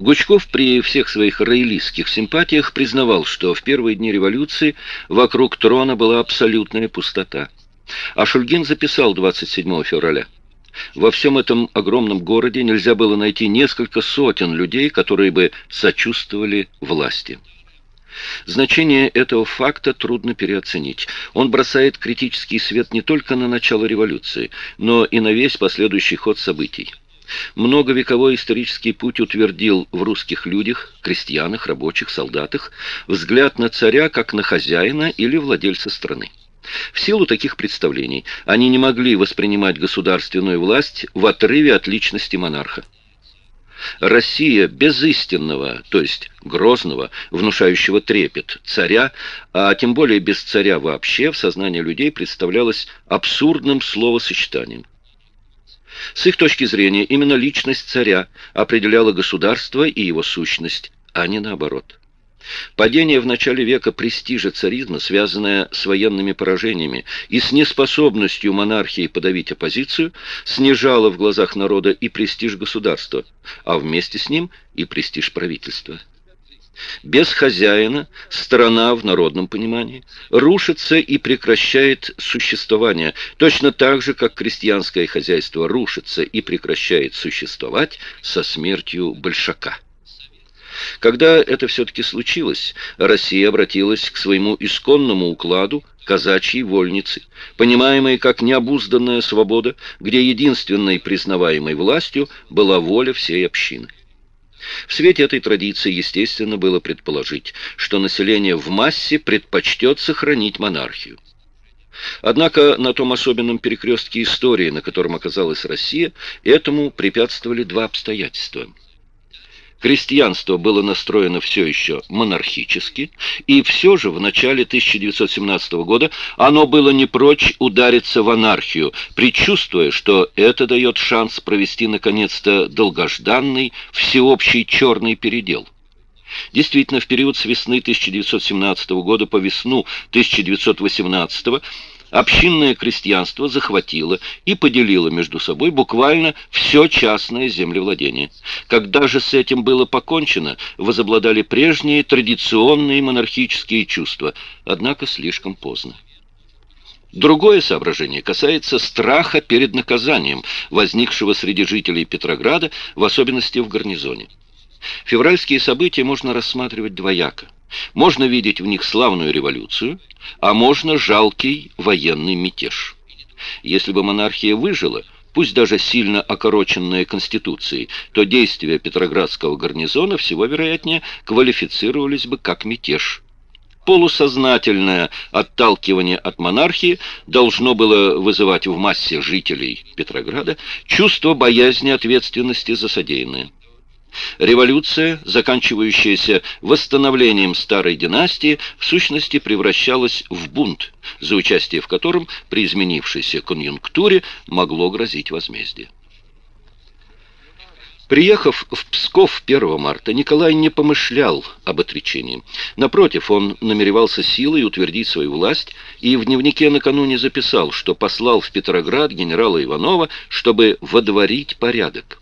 Гучков при всех своих роялистских симпатиях признавал, что в первые дни революции вокруг трона была абсолютная пустота. А Шульгин записал 27 февраля. Во всем этом огромном городе нельзя было найти несколько сотен людей, которые бы сочувствовали власти. Значение этого факта трудно переоценить. Он бросает критический свет не только на начало революции, но и на весь последующий ход событий. Многовековой исторический путь утвердил в русских людях, крестьянах, рабочих, солдатах, взгляд на царя как на хозяина или владельца страны. В силу таких представлений они не могли воспринимать государственную власть в отрыве от личности монарха. Россия без истинного, то есть грозного, внушающего трепет царя, а тем более без царя вообще, в сознании людей представлялась абсурдным словосочетанием. С их точки зрения, именно личность царя определяла государство и его сущность, а не наоборот. Падение в начале века престижа царизма, связанное с военными поражениями и с неспособностью монархии подавить оппозицию, снижало в глазах народа и престиж государства, а вместе с ним и престиж правительства. Без хозяина страна в народном понимании рушится и прекращает существование, точно так же, как крестьянское хозяйство рушится и прекращает существовать со смертью большака. Когда это все-таки случилось, Россия обратилась к своему исконному укладу казачьей вольницы, понимаемой как необузданная свобода, где единственной признаваемой властью была воля всей общины. В свете этой традиции, естественно, было предположить, что население в массе предпочтет сохранить монархию. Однако на том особенном перекрестке истории, на котором оказалась Россия, этому препятствовали два обстоятельства – Крестьянство было настроено все еще монархически, и все же в начале 1917 года оно было не прочь удариться в анархию, предчувствуя, что это дает шанс провести наконец-то долгожданный всеобщий черный передел. Действительно, в период с весны 1917 года по весну 1918 года общинное крестьянство захватило и поделило между собой буквально все частное землевладение. Когда же с этим было покончено, возобладали прежние традиционные монархические чувства, однако слишком поздно. Другое соображение касается страха перед наказанием, возникшего среди жителей Петрограда, в особенности в гарнизоне. Февральские события можно рассматривать двояко. Можно видеть в них славную революцию, а можно жалкий военный мятеж. Если бы монархия выжила, пусть даже сильно окороченная Конституцией, то действия Петроградского гарнизона всего вероятнее квалифицировались бы как мятеж. Полусознательное отталкивание от монархии должно было вызывать в массе жителей Петрограда чувство боязни ответственности за содеянное. Революция, заканчивающаяся восстановлением старой династии, в сущности превращалась в бунт, за участие в котором при изменившейся конъюнктуре могло грозить возмездие. Приехав в Псков 1 марта, Николай не помышлял об отречении. Напротив, он намеревался силой утвердить свою власть и в дневнике накануне записал, что послал в Петроград генерала Иванова, чтобы водворить порядок.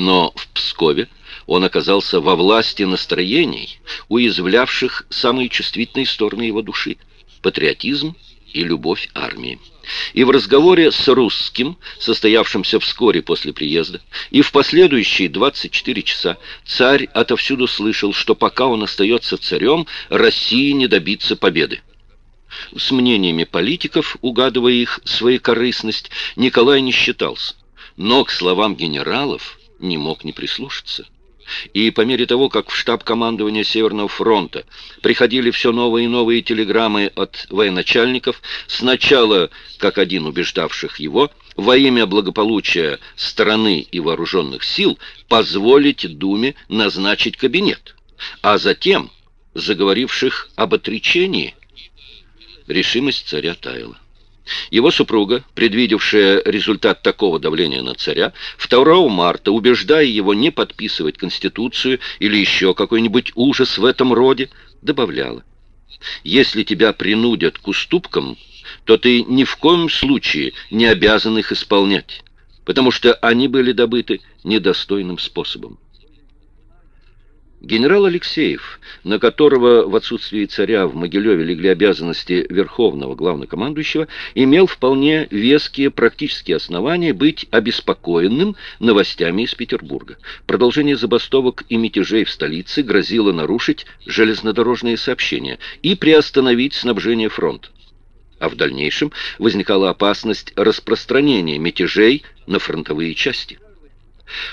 Но в Пскове он оказался во власти настроений, уязвлявших самые чувствительные стороны его души – патриотизм и любовь армии. И в разговоре с русским, состоявшимся вскоре после приезда, и в последующие 24 часа царь отовсюду слышал, что пока он остается царем, России не добиться победы. С мнениями политиков, угадывая их своекорыстность, Николай не считался. Но к словам генералов не мог не прислушаться. И по мере того, как в штаб командования Северного фронта приходили все новые и новые телеграммы от военачальников, сначала, как один убеждавших его, во имя благополучия страны и вооруженных сил позволить Думе назначить кабинет, а затем, заговоривших об отречении, решимость царя таяла. Его супруга, предвидевшая результат такого давления на царя, 2 марта, убеждая его не подписывать Конституцию или еще какой-нибудь ужас в этом роде, добавляла, «Если тебя принудят к уступкам, то ты ни в коем случае не обязан их исполнять, потому что они были добыты недостойным способом». Генерал Алексеев, на которого в отсутствии царя в Могилеве легли обязанности верховного главнокомандующего, имел вполне веские практические основания быть обеспокоенным новостями из Петербурга. Продолжение забастовок и мятежей в столице грозило нарушить железнодорожные сообщения и приостановить снабжение фронта. А в дальнейшем возникала опасность распространения мятежей на фронтовые части.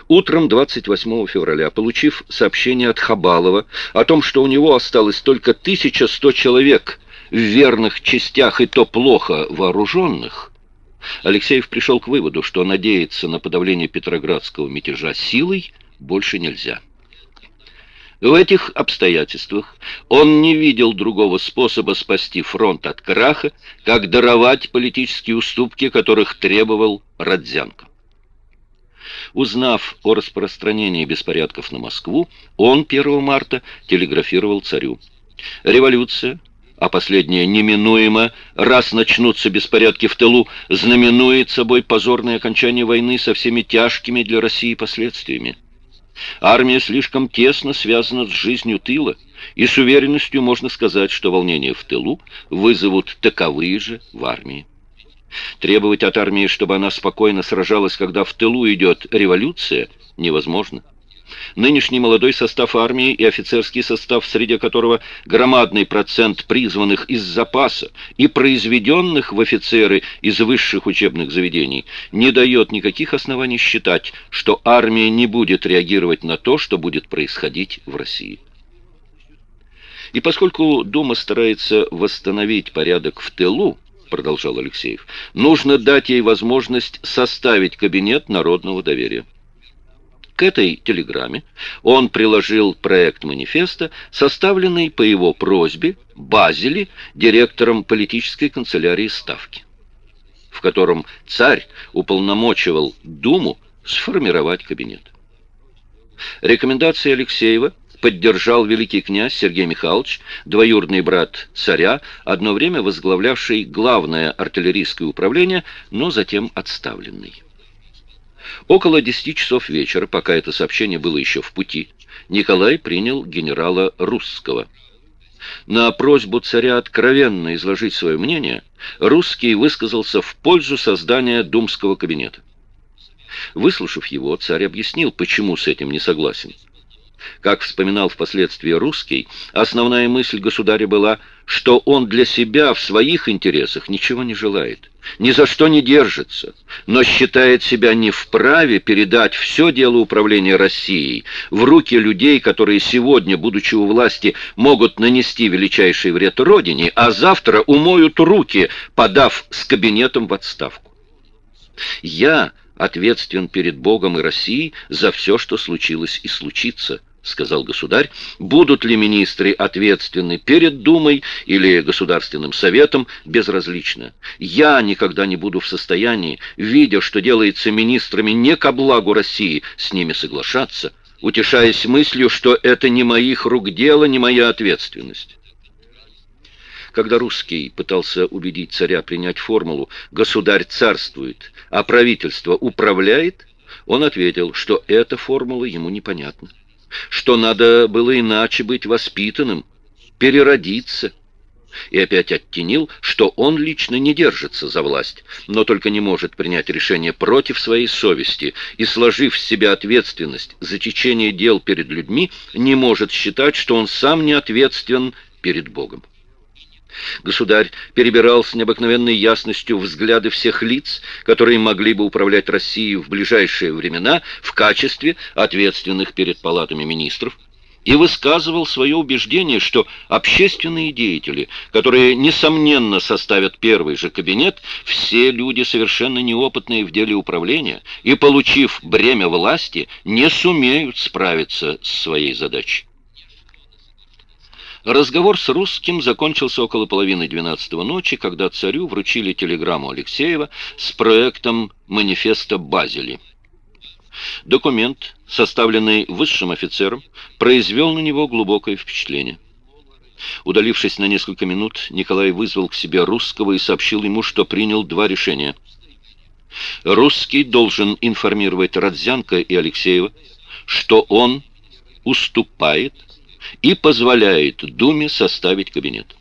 Утром 28 февраля, получив сообщение от Хабалова о том, что у него осталось только 1100 человек в верных частях и то плохо вооруженных, Алексеев пришел к выводу, что надеяться на подавление Петроградского мятежа силой больше нельзя. В этих обстоятельствах он не видел другого способа спасти фронт от краха, как даровать политические уступки, которых требовал Родзянко. Узнав о распространении беспорядков на Москву, он 1 марта телеграфировал царю. Революция, а последняя неминуемо, раз начнутся беспорядки в тылу, знаменует собой позорное окончание войны со всеми тяжкими для России последствиями. Армия слишком тесно связана с жизнью тыла, и с уверенностью можно сказать, что волнения в тылу вызовут таковые же в армии. Требовать от армии, чтобы она спокойно сражалась, когда в тылу идет революция, невозможно. Нынешний молодой состав армии и офицерский состав, среди которого громадный процент призванных из запаса и произведенных в офицеры из высших учебных заведений, не дает никаких оснований считать, что армия не будет реагировать на то, что будет происходить в России. И поскольку Дума старается восстановить порядок в тылу, продолжал Алексеев, нужно дать ей возможность составить кабинет народного доверия. К этой телеграмме он приложил проект манифеста, составленный по его просьбе Базели, директором политической канцелярии Ставки, в котором царь уполномочивал Думу сформировать кабинет. Рекомендации Алексеева поддержал великий князь Сергей Михайлович, двоюродный брат царя, одно время возглавлявший главное артиллерийское управление, но затем отставленный. Около десяти часов вечера, пока это сообщение было еще в пути, Николай принял генерала Русского. На просьбу царя откровенно изложить свое мнение, Русский высказался в пользу создания думского кабинета. Выслушав его, царь объяснил, почему с этим не согласен. Как вспоминал впоследствии русский, основная мысль государя была, что он для себя в своих интересах ничего не желает, ни за что не держится, но считает себя не вправе передать все дело управления Россией в руки людей, которые сегодня, будучи у власти, могут нанести величайший вред Родине, а завтра умоют руки, подав с кабинетом в отставку. Я ответственен перед Богом и Россией за все, что случилось и случится, сказал государь, будут ли министры ответственны перед Думой или Государственным Советом, безразлично. Я никогда не буду в состоянии, видя, что делается министрами не ко благу России, с ними соглашаться, утешаясь мыслью, что это не моих рук дело, не моя ответственность. Когда русский пытался убедить царя принять формулу «государь царствует, а правительство управляет», он ответил, что эта формула ему непонятна что надо было иначе быть воспитанным, переродиться. И опять оттенил, что он лично не держится за власть, но только не может принять решение против своей совести и, сложив в себя ответственность за течение дел перед людьми, не может считать, что он сам не ответственен перед Богом. Государь перебирал с необыкновенной ясностью взгляды всех лиц, которые могли бы управлять Россией в ближайшие времена в качестве ответственных перед палатами министров, и высказывал свое убеждение, что общественные деятели, которые, несомненно, составят первый же кабинет, все люди совершенно неопытные в деле управления и, получив бремя власти, не сумеют справиться с своей задачей. Разговор с русским закончился около половины двенадцатого ночи, когда царю вручили телеграмму Алексеева с проектом манифеста Базели. Документ, составленный высшим офицером, произвел на него глубокое впечатление. Удалившись на несколько минут, Николай вызвал к себе русского и сообщил ему, что принял два решения. Русский должен информировать Родзянко и Алексеева, что он уступает и позволяет Думе составить кабинет.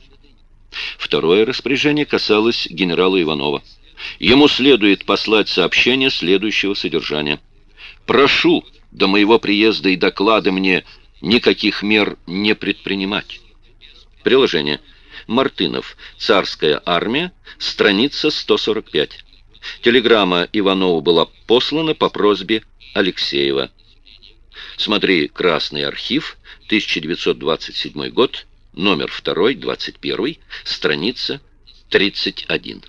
Второе распоряжение касалось генерала Иванова. Ему следует послать сообщение следующего содержания. «Прошу до моего приезда и доклада мне никаких мер не предпринимать». Приложение. Мартынов. Царская армия. Страница 145. Телеграмма Иванову была послана по просьбе Алексеева. Смотри «Красный архив», 1927 год, номер 2, 21, страница 31.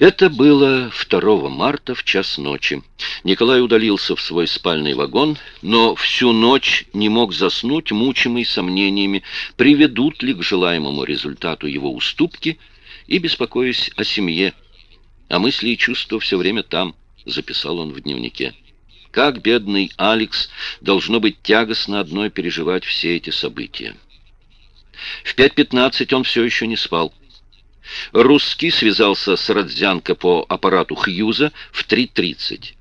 Это было 2 марта в час ночи. Николай удалился в свой спальный вагон, но всю ночь не мог заснуть, мучимый сомнениями, приведут ли к желаемому результату его уступки, и беспокоясь о семье. А мысли и чувства все время там, записал он в дневнике. Как бедный Алекс должно быть тягостно одной переживать все эти события. В 5.15 он все еще не спал. Русский связался с Родзянко по аппарату Хьюза в 3.30.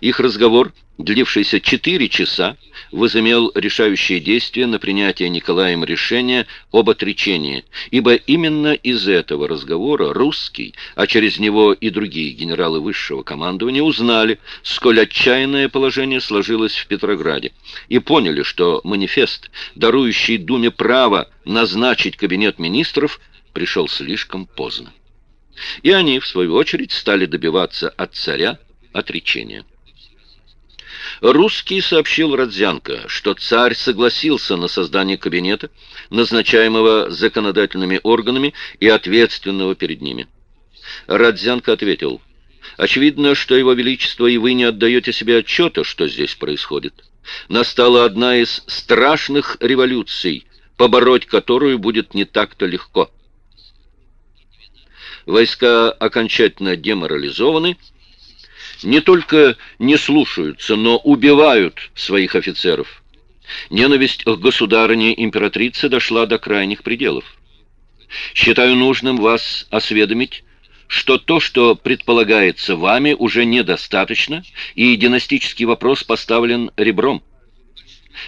Их разговор, длившийся 4 часа, возымел решающее действие на принятие Николаем решения об отречении, ибо именно из этого разговора русский, а через него и другие генералы высшего командования узнали, сколь отчаянное положение сложилось в Петрограде, и поняли, что манифест, дарующий Думе право назначить кабинет министров, пришел слишком поздно. И они, в свою очередь, стали добиваться от царя отречения. Русский сообщил Родзянко, что царь согласился на создание кабинета, назначаемого законодательными органами и ответственного перед ними. Родзянко ответил, «Очевидно, что его величество и вы не отдаете себе отчета, что здесь происходит. Настала одна из страшных революций, побороть которую будет не так-то легко». Войска окончательно деморализованы, не только не слушаются, но убивают своих офицеров. Ненависть к государыне императрице дошла до крайних пределов. Считаю нужным вас осведомить, что то, что предполагается вами, уже недостаточно, и династический вопрос поставлен ребром.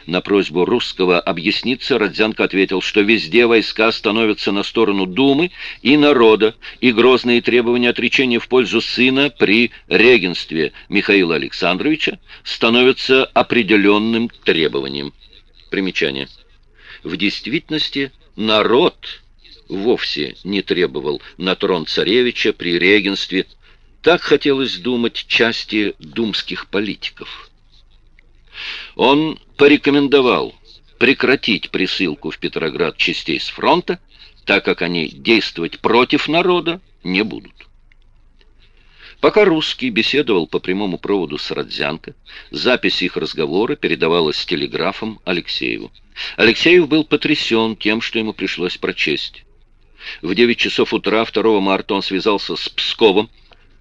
На просьбу русского объясниться Родзянко ответил, что везде войска становятся на сторону Думы и народа, и грозные требования отречения в пользу сына при регенстве Михаила Александровича становятся определенным требованием. Примечание. В действительности народ вовсе не требовал на трон царевича при регенстве. Так хотелось думать части думских политиков. Он порекомендовал прекратить присылку в Петроград частей с фронта, так как они действовать против народа не будут. Пока русский беседовал по прямому проводу с Родзянко, запись их разговора передавалась телеграфом Алексееву. Алексеев был потрясен тем, что ему пришлось прочесть. В 9 часов утра 2 марта он связался с Псковом,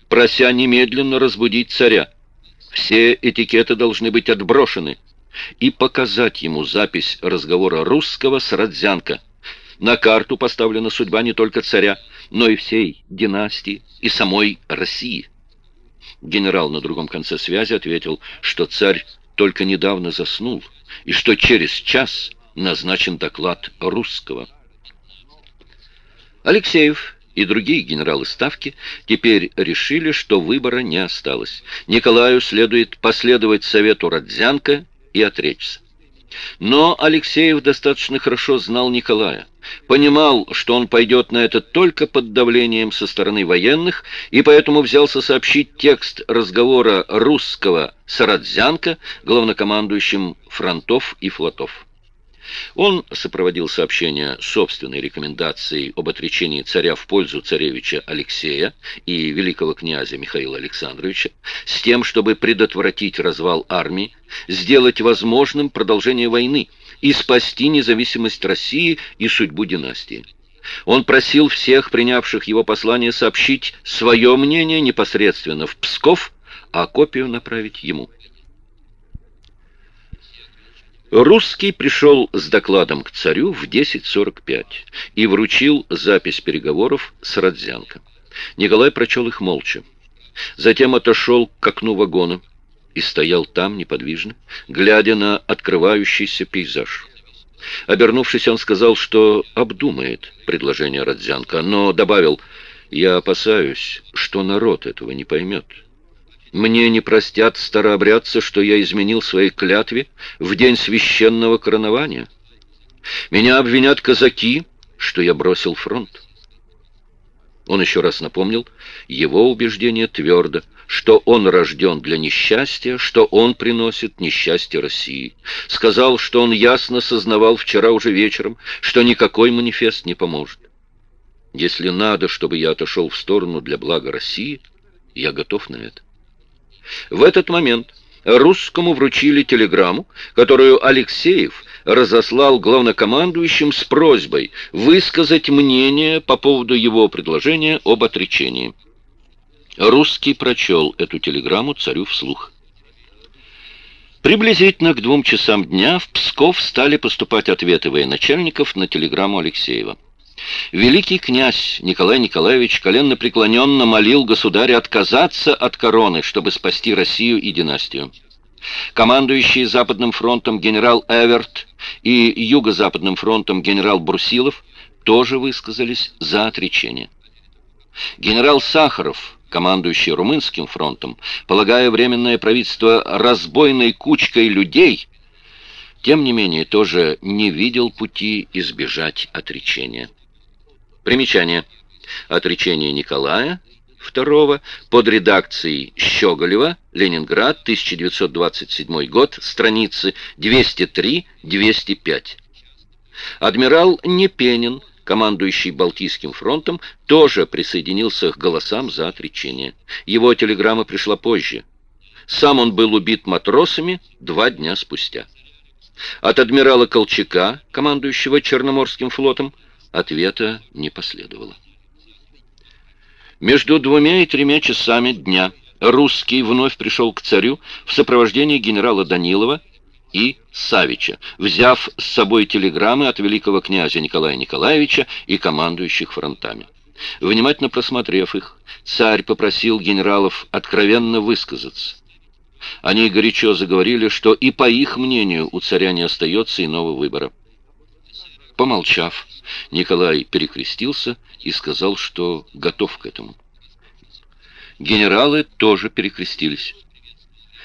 прося немедленно разбудить царя. Все этикеты должны быть отброшены и показать ему запись разговора русского с Родзянко. На карту поставлена судьба не только царя, но и всей династии и самой России. Генерал на другом конце связи ответил, что царь только недавно заснул и что через час назначен доклад русского. Алексеев и другие генералы Ставки теперь решили, что выбора не осталось. Николаю следует последовать совету Родзянко и отречься. Но Алексеев достаточно хорошо знал Николая, понимал, что он пойдет на это только под давлением со стороны военных, и поэтому взялся сообщить текст разговора русского с Родзянко, главнокомандующим фронтов и флотов. Он сопроводил сообщение собственной рекомендацией об отречении царя в пользу царевича Алексея и великого князя Михаила Александровича с тем, чтобы предотвратить развал армии, сделать возможным продолжение войны и спасти независимость России и судьбу династии. Он просил всех принявших его послание сообщить свое мнение непосредственно в Псков, а копию направить ему. Русский пришел с докладом к царю в 10.45 и вручил запись переговоров с Родзянко. Николай прочел их молча. Затем отошел к окну вагона. и стоял там неподвижно, глядя на открывающийся пейзаж. Обернувшись, он сказал, что обдумает предложение Родзянко, но добавил, «Я опасаюсь, что народ этого не поймет. Мне не простят старообрядцы, что я изменил своей клятве в день священного коронования. Меня обвинят казаки, что я бросил фронт». Он еще раз напомнил, его убеждение твердо, что он рожден для несчастья, что он приносит несчастье России. Сказал, что он ясно сознавал вчера уже вечером, что никакой манифест не поможет. Если надо, чтобы я отошел в сторону для блага России, я готов на это. В этот момент русскому вручили телеграмму, которую Алексеев разослал главнокомандующим с просьбой высказать мнение по поводу его предложения об отречении. Русский прочел эту телеграмму царю вслух. Приблизительно к двум часам дня в Псков стали поступать ответы военачальников на телеграмму Алексеева. Великий князь Николай Николаевич коленно преклоненно молил государя отказаться от короны, чтобы спасти Россию и династию. Командующий Западным фронтом генерал Эверт и Юго-Западным фронтом генерал Брусилов тоже высказались за отречение. Генерал Сахаров командующий Румынским фронтом, полагая Временное правительство разбойной кучкой людей, тем не менее тоже не видел пути избежать отречения. Примечание. Отречение Николая II под редакцией Щеголева, Ленинград, 1927 год, страницы 203-205. Адмирал Непенин командующий Балтийским фронтом, тоже присоединился к голосам за отречение. Его телеграмма пришла позже. Сам он был убит матросами два дня спустя. От адмирала Колчака, командующего Черноморским флотом, ответа не последовало. Между двумя и тремя часами дня русский вновь пришел к царю в сопровождении генерала Данилова и Савича, взяв с собой телеграммы от великого князя Николая Николаевича и командующих фронтами. Внимательно просмотрев их, царь попросил генералов откровенно высказаться. Они горячо заговорили, что и по их мнению у царя не остается иного выбора. Помолчав, Николай перекрестился и сказал, что готов к этому. Генералы тоже перекрестились.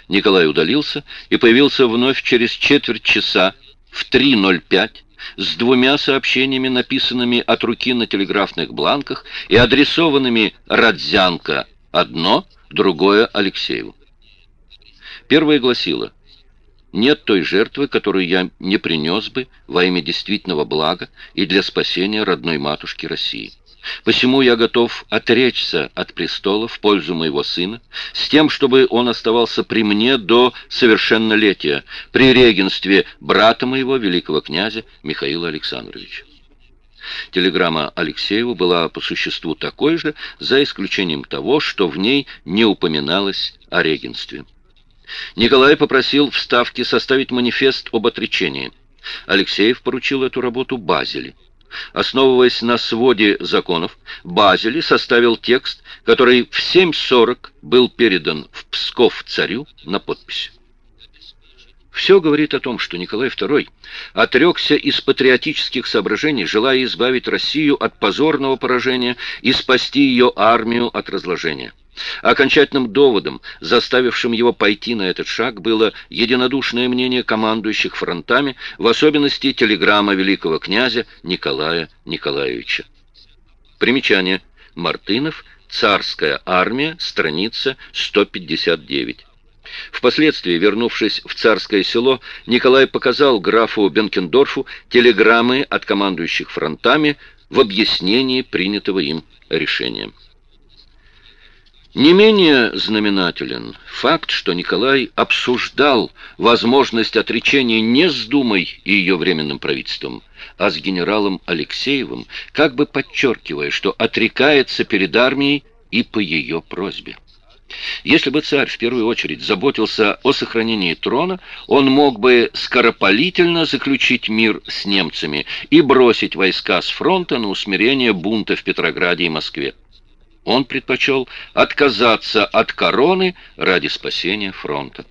Николай удалился и появился вновь через четверть часа в 3.05 с двумя сообщениями, написанными от руки на телеграфных бланках и адресованными Радзянко одно, другое Алексееву. Первое гласило «Нет той жертвы, которую я не принес бы во имя действительного блага и для спасения родной матушки России». Посему я готов отречься от престола в пользу моего сына, с тем, чтобы он оставался при мне до совершеннолетия, при регенстве брата моего, великого князя Михаила Александровича. Телеграмма Алексеева была по существу такой же, за исключением того, что в ней не упоминалось о регенстве. Николай попросил в Ставке составить манифест об отречении. Алексеев поручил эту работу Базели. Основываясь на своде законов, Базели составил текст, который в 7.40 был передан в Псков царю на подпись. Все говорит о том, что Николай II отрекся из патриотических соображений, желая избавить Россию от позорного поражения и спасти ее армию от разложения. Окончательным доводом, заставившим его пойти на этот шаг, было единодушное мнение командующих фронтами, в особенности телеграмма великого князя Николая Николаевича. Примечание. Мартынов. Царская армия. Страница 159. Впоследствии, вернувшись в царское село, Николай показал графу Бенкендорфу телеграммы от командующих фронтами в объяснении принятого им решения. Не менее знаменателен факт, что Николай обсуждал возможность отречения не с Думой и ее временным правительством, а с генералом Алексеевым, как бы подчеркивая, что отрекается перед армией и по ее просьбе. Если бы царь в первую очередь заботился о сохранении трона, он мог бы скоропалительно заключить мир с немцами и бросить войска с фронта на усмирение бунта в Петрограде и Москве. Он предпочел отказаться от короны ради спасения фронта.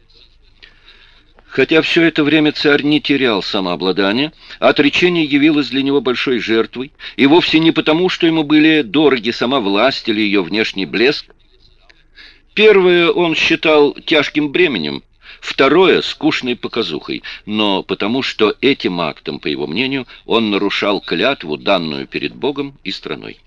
Хотя все это время царь не терял самообладания, отречение явилось для него большой жертвой, и вовсе не потому, что ему были дороги сама власть или ее внешний блеск. Первое он считал тяжким бременем, второе — скучной показухой, но потому что этим актом, по его мнению, он нарушал клятву, данную перед Богом и страной.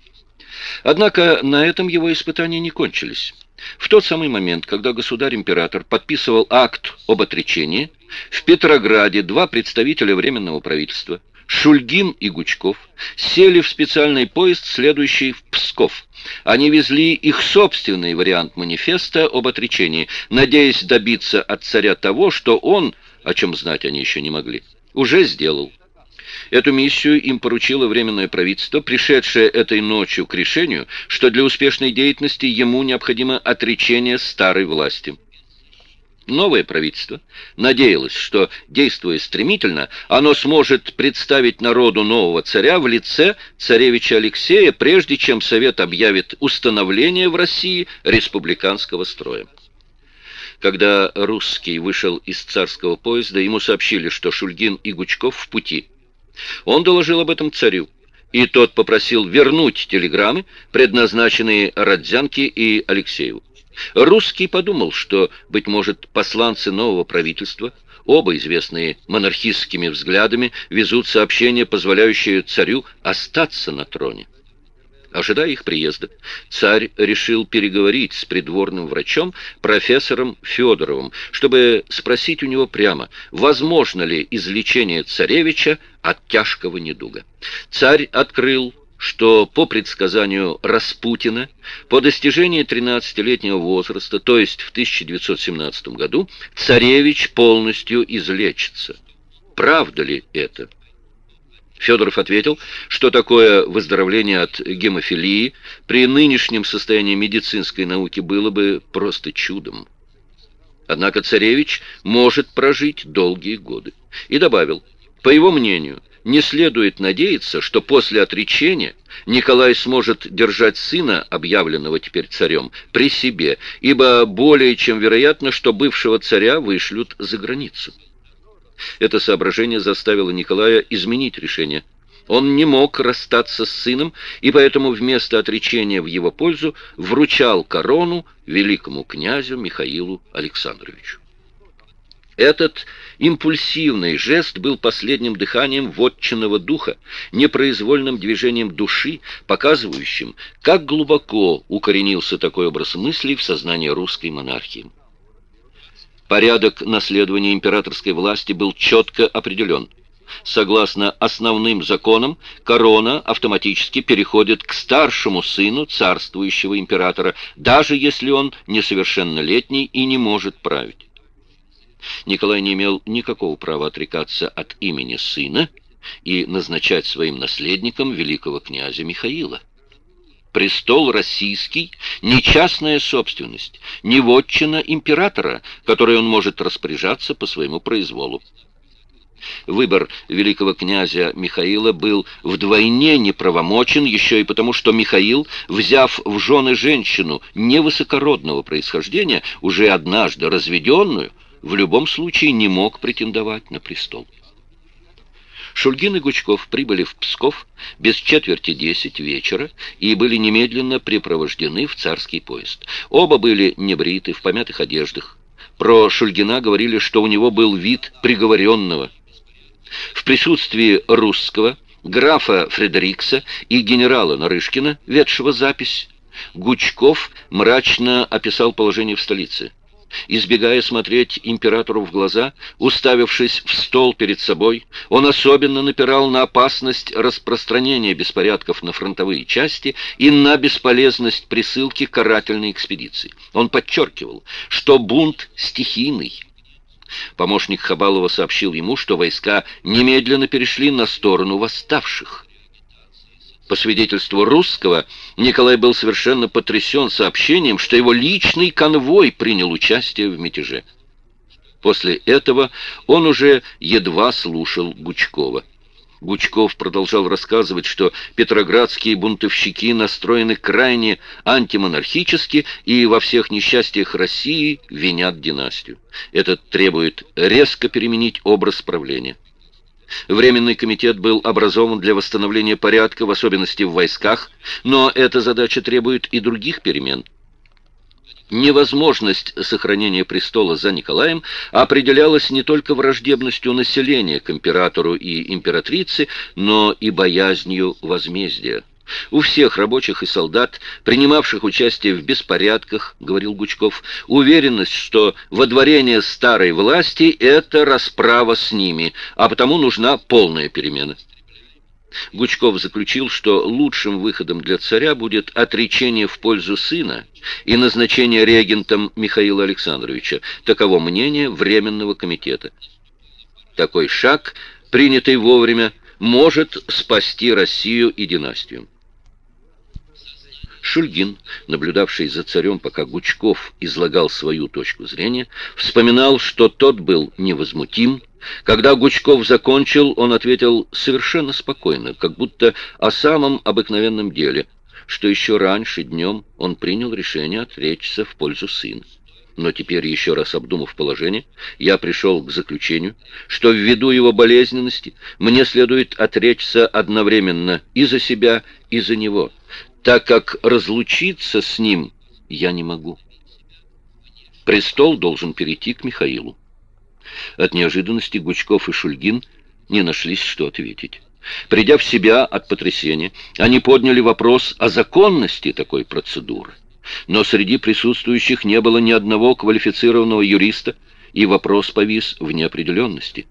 Однако на этом его испытания не кончились. В тот самый момент, когда государь-император подписывал акт об отречении, в Петрограде два представителя Временного правительства, Шульгин и Гучков, сели в специальный поезд, следующий в Псков. Они везли их собственный вариант манифеста об отречении, надеясь добиться от царя того, что он, о чем знать они еще не могли, уже сделал. Эту миссию им поручило Временное правительство, пришедшее этой ночью к решению, что для успешной деятельности ему необходимо отречение старой власти. Новое правительство надеялось, что, действуя стремительно, оно сможет представить народу нового царя в лице царевича Алексея, прежде чем Совет объявит установление в России республиканского строя. Когда русский вышел из царского поезда, ему сообщили, что Шульгин и Гучков в пути – он доложил об этом царю, и тот попросил вернуть телеграммы, предназначенные Родзянке и Алексееву. Русский подумал, что, быть может, посланцы нового правительства, оба известные монархистскими взглядами, везут сообщение, позволяющее царю остаться на троне. Ожидая их приезда, царь решил переговорить с придворным врачом, профессором Федоровым, чтобы спросить у него прямо, возможно ли излечение царевича от тяжкого недуга. Царь открыл что по предсказанию Распутина по достижении 13-летнего возраста, то есть в 1917 году, царевич полностью излечится. Правда ли это? Федоров ответил, что такое выздоровление от гемофилии при нынешнем состоянии медицинской науки было бы просто чудом. Однако царевич может прожить долгие годы. И добавил, по его мнению, не следует надеяться, что после отречения Николай сможет держать сына, объявленного теперь царем, при себе, ибо более чем вероятно, что бывшего царя вышлют за границу. Это соображение заставило Николая изменить решение. Он не мог расстаться с сыном, и поэтому вместо отречения в его пользу вручал корону великому князю Михаилу Александровичу. Этот импульсивный жест был последним дыханием вотчинного духа, непроизвольным движением души, показывающим, как глубоко укоренился такой образ мыслей в сознании русской монархии. Порядок наследования императорской власти был четко определен. Согласно основным законам, корона автоматически переходит к старшему сыну царствующего императора, даже если он несовершеннолетний и не может править. Николай не имел никакого права отрекаться от имени сына и назначать своим наследником великого князя Михаила. Престол российский – не частная собственность, не вотчина императора, которой он может распоряжаться по своему произволу. Выбор великого князя Михаила был вдвойне неправомочен, еще и потому, что Михаил, взяв в жены женщину невысокородного происхождения, уже однажды разведенную, в любом случае не мог претендовать на престол. Шульгин и Гучков прибыли в Псков без четверти десять вечера и были немедленно припровождены в царский поезд. Оба были небриты, в помятых одеждах. Про Шульгина говорили, что у него был вид приговоренного. В присутствии русского, графа Фредерикса и генерала Нарышкина, ведшего запись, Гучков мрачно описал положение в столице. Избегая смотреть императору в глаза, уставившись в стол перед собой, он особенно напирал на опасность распространения беспорядков на фронтовые части и на бесполезность присылки карательной экспедиции. Он подчеркивал, что бунт стихийный. Помощник Хабалова сообщил ему, что войска немедленно перешли на сторону восставших. По свидетельству русского, Николай был совершенно потрясен сообщением, что его личный конвой принял участие в мятеже. После этого он уже едва слушал Гучкова. Гучков продолжал рассказывать, что петроградские бунтовщики настроены крайне антимонархически и во всех несчастьях России винят династию. Это требует резко переменить образ правления. Временный комитет был образован для восстановления порядка, в особенности в войсках, но эта задача требует и других перемен. Невозможность сохранения престола за Николаем определялась не только враждебностью населения к императору и императрице, но и боязнью возмездия. У всех рабочих и солдат, принимавших участие в беспорядках, говорил Гучков, уверенность, что водворение старой власти – это расправа с ними, а потому нужна полная перемена. Гучков заключил, что лучшим выходом для царя будет отречение в пользу сына и назначение регентом Михаила Александровича. Таково мнение Временного комитета. Такой шаг, принятый вовремя, может спасти Россию и династию. Шульгин, наблюдавший за царем, пока Гучков излагал свою точку зрения, вспоминал, что тот был невозмутим. Когда Гучков закончил, он ответил совершенно спокойно, как будто о самом обыкновенном деле, что еще раньше днем он принял решение отречься в пользу сына. Но теперь, еще раз обдумав положение, я пришел к заключению, что ввиду его болезненности мне следует отречься одновременно и за себя, и за него, так как разлучиться с ним я не могу. Престол должен перейти к Михаилу. От неожиданности Гучков и Шульгин не нашлись, что ответить. Придя в себя от потрясения, они подняли вопрос о законности такой процедуры. Но среди присутствующих не было ни одного квалифицированного юриста, и вопрос повис в неопределенности.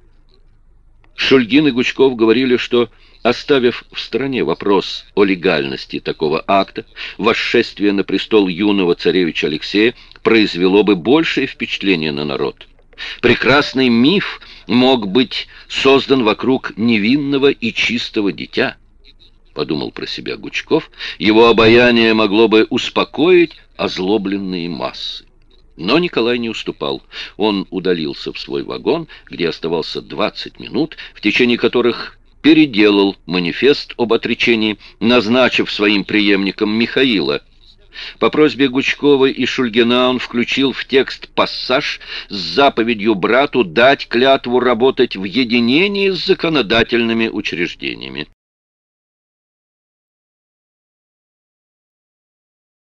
Шульгин и Гучков говорили, что, оставив в стороне вопрос о легальности такого акта, восшествие на престол юного царевича Алексея произвело бы большее впечатление на народ. Прекрасный миф мог быть создан вокруг невинного и чистого дитя, подумал про себя Гучков, его обаяние могло бы успокоить озлобленные массы. Но Николай не уступал. Он удалился в свой вагон, где оставался 20 минут, в течение которых переделал манифест об отречении, назначив своим преемником Михаила. По просьбе Гучкова и Шульгина он включил в текст пассаж с заповедью брату дать клятву работать в единении с законодательными учреждениями.